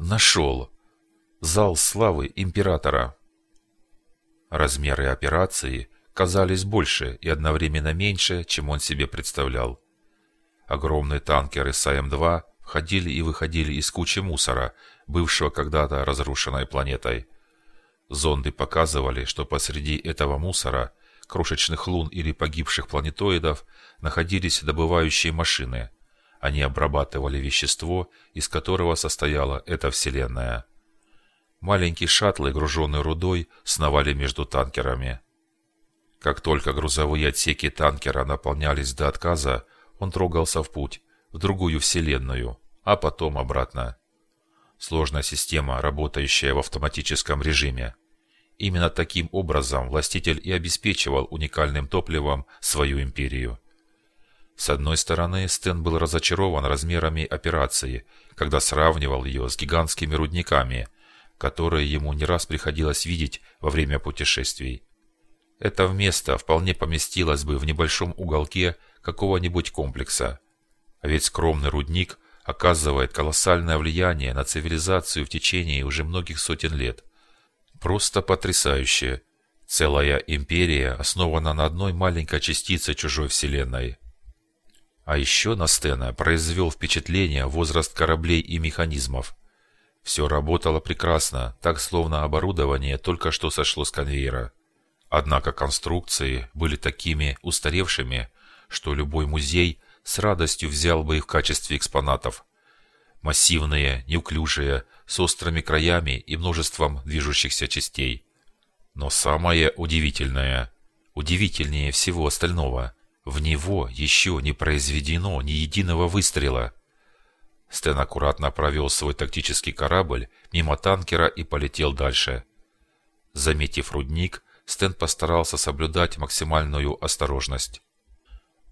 Нашел. Зал славы императора. Размеры операции казались больше и одновременно меньше, чем он себе представлял. Огромные танкеры САМ-2 входили и выходили из кучи мусора, бывшего когда-то разрушенной планетой. Зонды показывали, что посреди этого мусора, крошечных лун или погибших планетоидов, находились добывающие машины – они обрабатывали вещество, из которого состояла эта вселенная. Маленькие шаттлы, груженные рудой, сновали между танкерами. Как только грузовые отсеки танкера наполнялись до отказа, он трогался в путь, в другую вселенную, а потом обратно. Сложная система, работающая в автоматическом режиме. Именно таким образом властитель и обеспечивал уникальным топливом свою империю. С одной стороны, Стэн был разочарован размерами операции, когда сравнивал ее с гигантскими рудниками, которые ему не раз приходилось видеть во время путешествий. Это место вполне поместилось бы в небольшом уголке какого-нибудь комплекса. А ведь скромный рудник оказывает колоссальное влияние на цивилизацию в течение уже многих сотен лет. Просто потрясающе. Целая империя основана на одной маленькой частице чужой вселенной – а еще на Стена произвел впечатление возраст кораблей и механизмов. Все работало прекрасно, так словно оборудование только что сошло с конвейера. Однако конструкции были такими устаревшими, что любой музей с радостью взял бы их в качестве экспонатов. Массивные, неуклюжие, с острыми краями и множеством движущихся частей. Но самое удивительное, удивительнее всего остального – в него еще не произведено ни единого выстрела. Стэн аккуратно провел свой тактический корабль мимо танкера и полетел дальше. Заметив рудник, Стэн постарался соблюдать максимальную осторожность.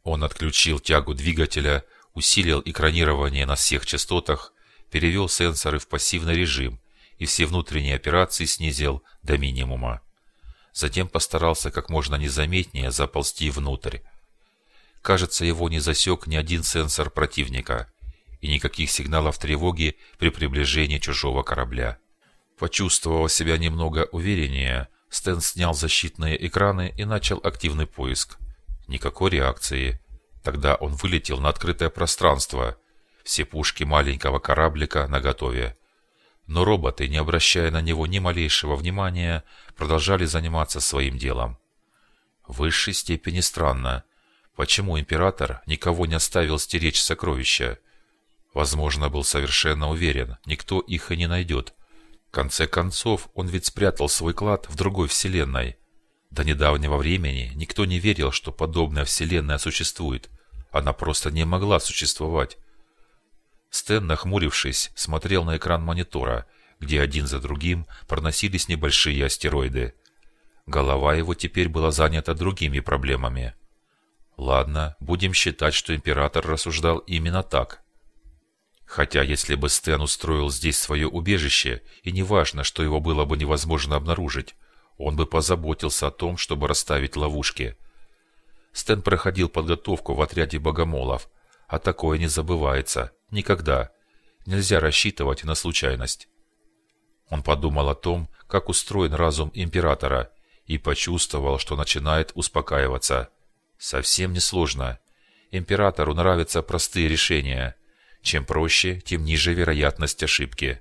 Он отключил тягу двигателя, усилил экранирование на всех частотах, перевел сенсоры в пассивный режим и все внутренние операции снизил до минимума. Затем постарался как можно незаметнее заползти внутрь. Кажется, его не засек ни один сенсор противника и никаких сигналов тревоги при приближении чужого корабля. Почувствовав себя немного увереннее, Стэн снял защитные экраны и начал активный поиск. Никакой реакции. Тогда он вылетел на открытое пространство. Все пушки маленького кораблика наготове. Но роботы, не обращая на него ни малейшего внимания, продолжали заниматься своим делом. В высшей степени странно – Почему император никого не оставил стеречь сокровища? Возможно, был совершенно уверен, никто их и не найдет. В конце концов, он ведь спрятал свой клад в другой вселенной. До недавнего времени никто не верил, что подобная вселенная существует. Она просто не могла существовать. Стэн, нахмурившись, смотрел на экран монитора, где один за другим проносились небольшие астероиды. Голова его теперь была занята другими проблемами. Ладно, будем считать, что император рассуждал именно так. Хотя, если бы Стэн устроил здесь свое убежище, и неважно, что его было бы невозможно обнаружить, он бы позаботился о том, чтобы расставить ловушки. Стэн проходил подготовку в отряде богомолов, а такое не забывается. Никогда. Нельзя рассчитывать на случайность. Он подумал о том, как устроен разум императора, и почувствовал, что начинает успокаиваться – Совсем не сложно. Императору нравятся простые решения. Чем проще, тем ниже вероятность ошибки.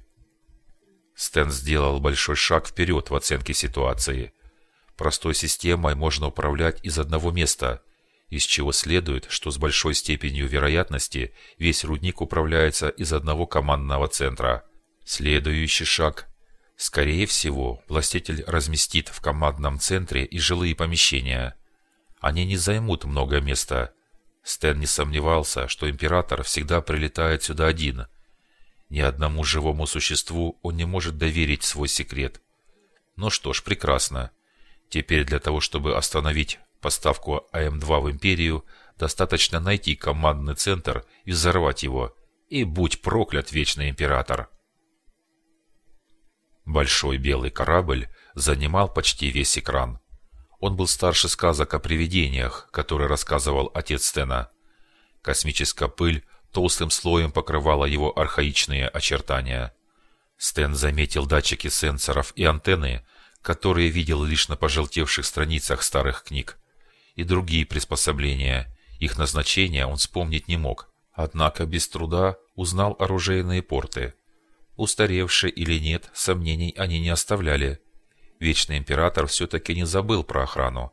Стэн сделал большой шаг вперед в оценке ситуации. Простой системой можно управлять из одного места, из чего следует, что с большой степенью вероятности весь рудник управляется из одного командного центра. Следующий шаг. Скорее всего, властитель разместит в командном центре и жилые помещения – они не займут много места. Стэн не сомневался, что император всегда прилетает сюда один. Ни одному живому существу он не может доверить свой секрет. Ну что ж, прекрасно. Теперь для того, чтобы остановить поставку АМ-2 в Империю, достаточно найти командный центр и взорвать его. И будь проклят Вечный Император. Большой белый корабль занимал почти весь экран. Он был старше сказок о привидениях, которые рассказывал отец Стена. Космическая пыль толстым слоем покрывала его архаичные очертания. Стэн заметил датчики сенсоров и антенны, которые видел лишь на пожелтевших страницах старых книг, и другие приспособления. Их назначение он вспомнить не мог, однако без труда узнал оружейные порты. Устаревшие или нет, сомнений они не оставляли. Вечный Император все-таки не забыл про охрану.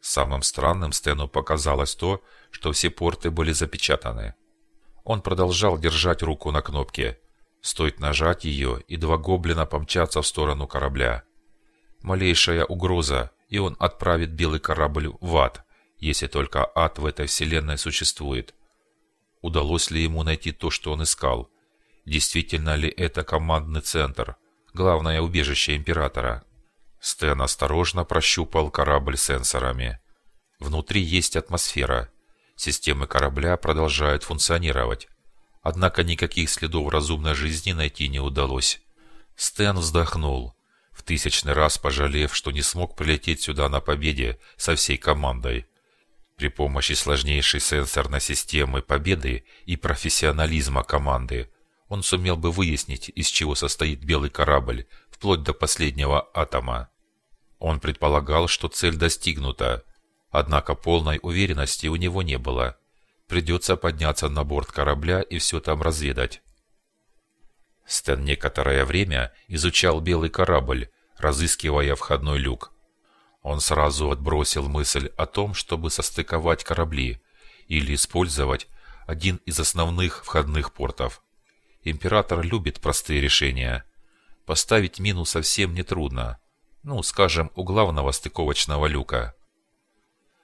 Самым странным Стэну показалось то, что все порты были запечатаны. Он продолжал держать руку на кнопке. Стоит нажать ее, и два гоблина помчатся в сторону корабля. Малейшая угроза, и он отправит белый корабль в ад, если только ад в этой вселенной существует. Удалось ли ему найти то, что он искал? Действительно ли это командный центр, главное убежище Императора? Стэн осторожно прощупал корабль сенсорами. Внутри есть атмосфера. Системы корабля продолжают функционировать. Однако никаких следов разумной жизни найти не удалось. Стэн вздохнул, в тысячный раз пожалев, что не смог прилететь сюда на победе со всей командой. При помощи сложнейшей сенсорной системы победы и профессионализма команды он сумел бы выяснить, из чего состоит белый корабль, вплоть до последнего атома. Он предполагал, что цель достигнута, однако полной уверенности у него не было. Придется подняться на борт корабля и все там разведать. Стэн некоторое время изучал белый корабль, разыскивая входной люк. Он сразу отбросил мысль о том, чтобы состыковать корабли или использовать один из основных входных портов. Император любит простые решения. Поставить мину совсем нетрудно. Ну, скажем, у главного стыковочного люка.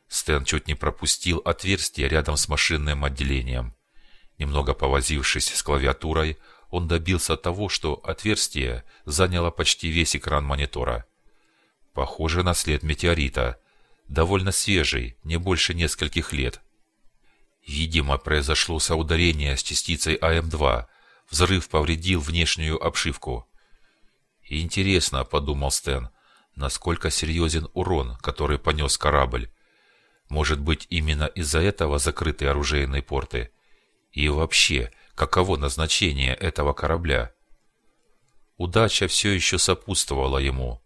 Стэн чуть не пропустил отверстие рядом с машинным отделением. Немного повозившись с клавиатурой, он добился того, что отверстие заняло почти весь экран монитора. Похоже на след метеорита. Довольно свежий, не больше нескольких лет. Видимо, произошло соударение с частицей АМ-2. Взрыв повредил внешнюю обшивку. «Интересно», — подумал Стэн, — «насколько серьезен урон, который понес корабль? Может быть, именно из-за этого закрыты оружейные порты? И вообще, каково назначение этого корабля? Удача все еще сопутствовала ему.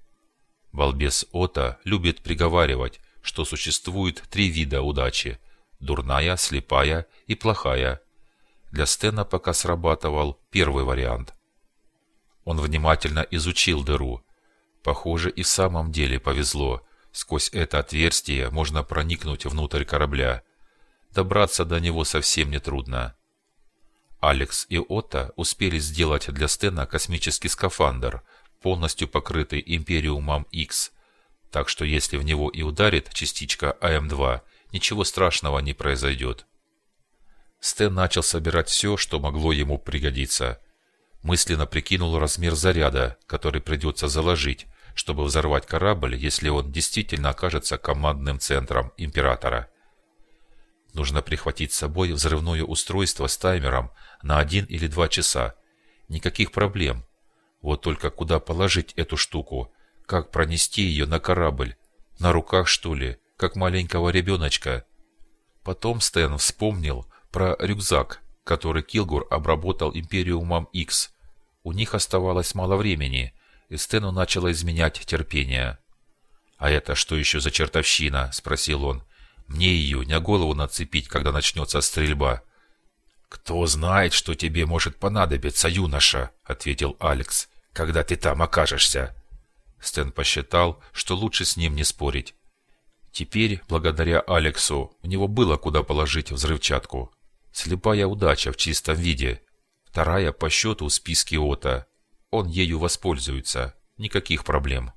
Балбес Ота любит приговаривать, что существует три вида удачи – дурная, слепая и плохая. Для Стена пока срабатывал первый вариант. Он внимательно изучил дыру. Похоже, и в самом деле повезло. Сквозь это отверстие можно проникнуть внутрь корабля. Добраться до него совсем нетрудно. Алекс и Отто успели сделать для Стена космический скафандр, полностью покрытый Империумом X, так что если в него и ударит частичка АМ-2, ничего страшного не произойдет. Стэн начал собирать все, что могло ему пригодиться. Мысленно прикинул размер заряда, который придется заложить, чтобы взорвать корабль, если он действительно окажется командным центром Императора. Нужно прихватить с собой взрывное устройство с таймером на один или два часа. Никаких проблем. Вот только куда положить эту штуку? Как пронести ее на корабль? На руках, что ли? Как маленького ребеночка? Потом Стэн вспомнил про рюкзак, который Килгур обработал Империумом X. У них оставалось мало времени, и Стэну начало изменять терпение. «А это что еще за чертовщина?» – спросил он. Мне ее на голову нацепить, когда начнется стрельба. «Кто знает, что тебе может понадобиться, юноша», — ответил Алекс, — «когда ты там окажешься». Стэн посчитал, что лучше с ним не спорить. Теперь, благодаря Алексу, у него было куда положить взрывчатку. Слепая удача в чистом виде. Вторая по счету в списке ОТА. Он ею воспользуется. Никаких проблем.